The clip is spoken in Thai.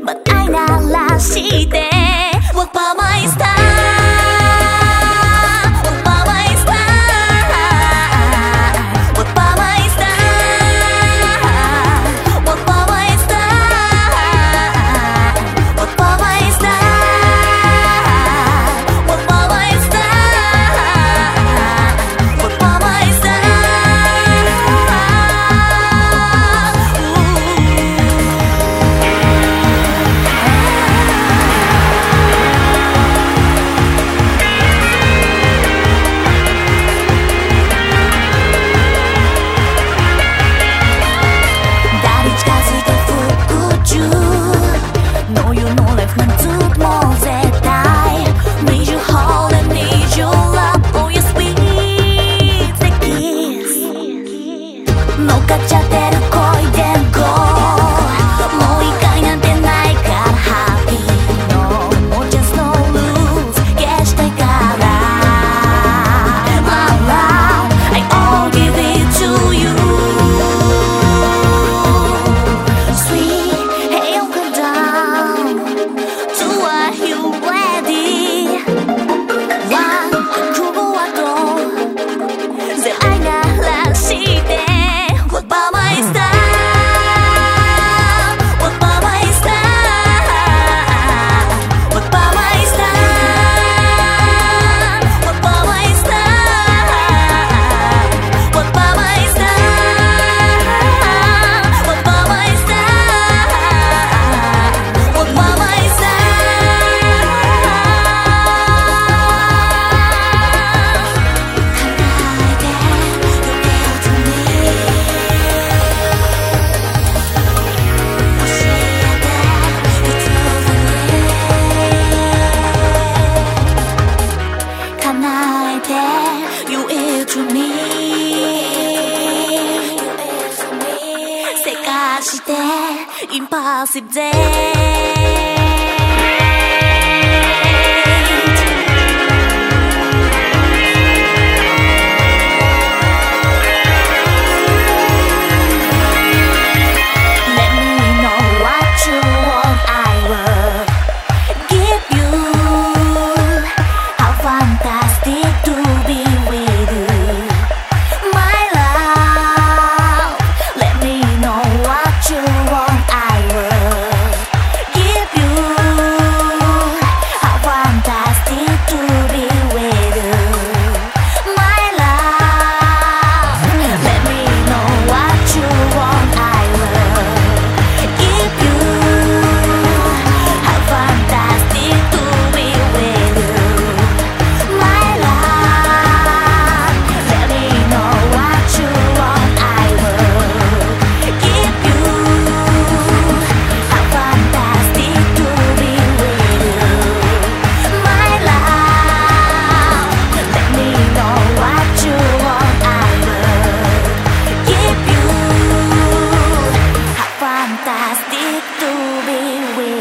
but て Impossible stick to be with.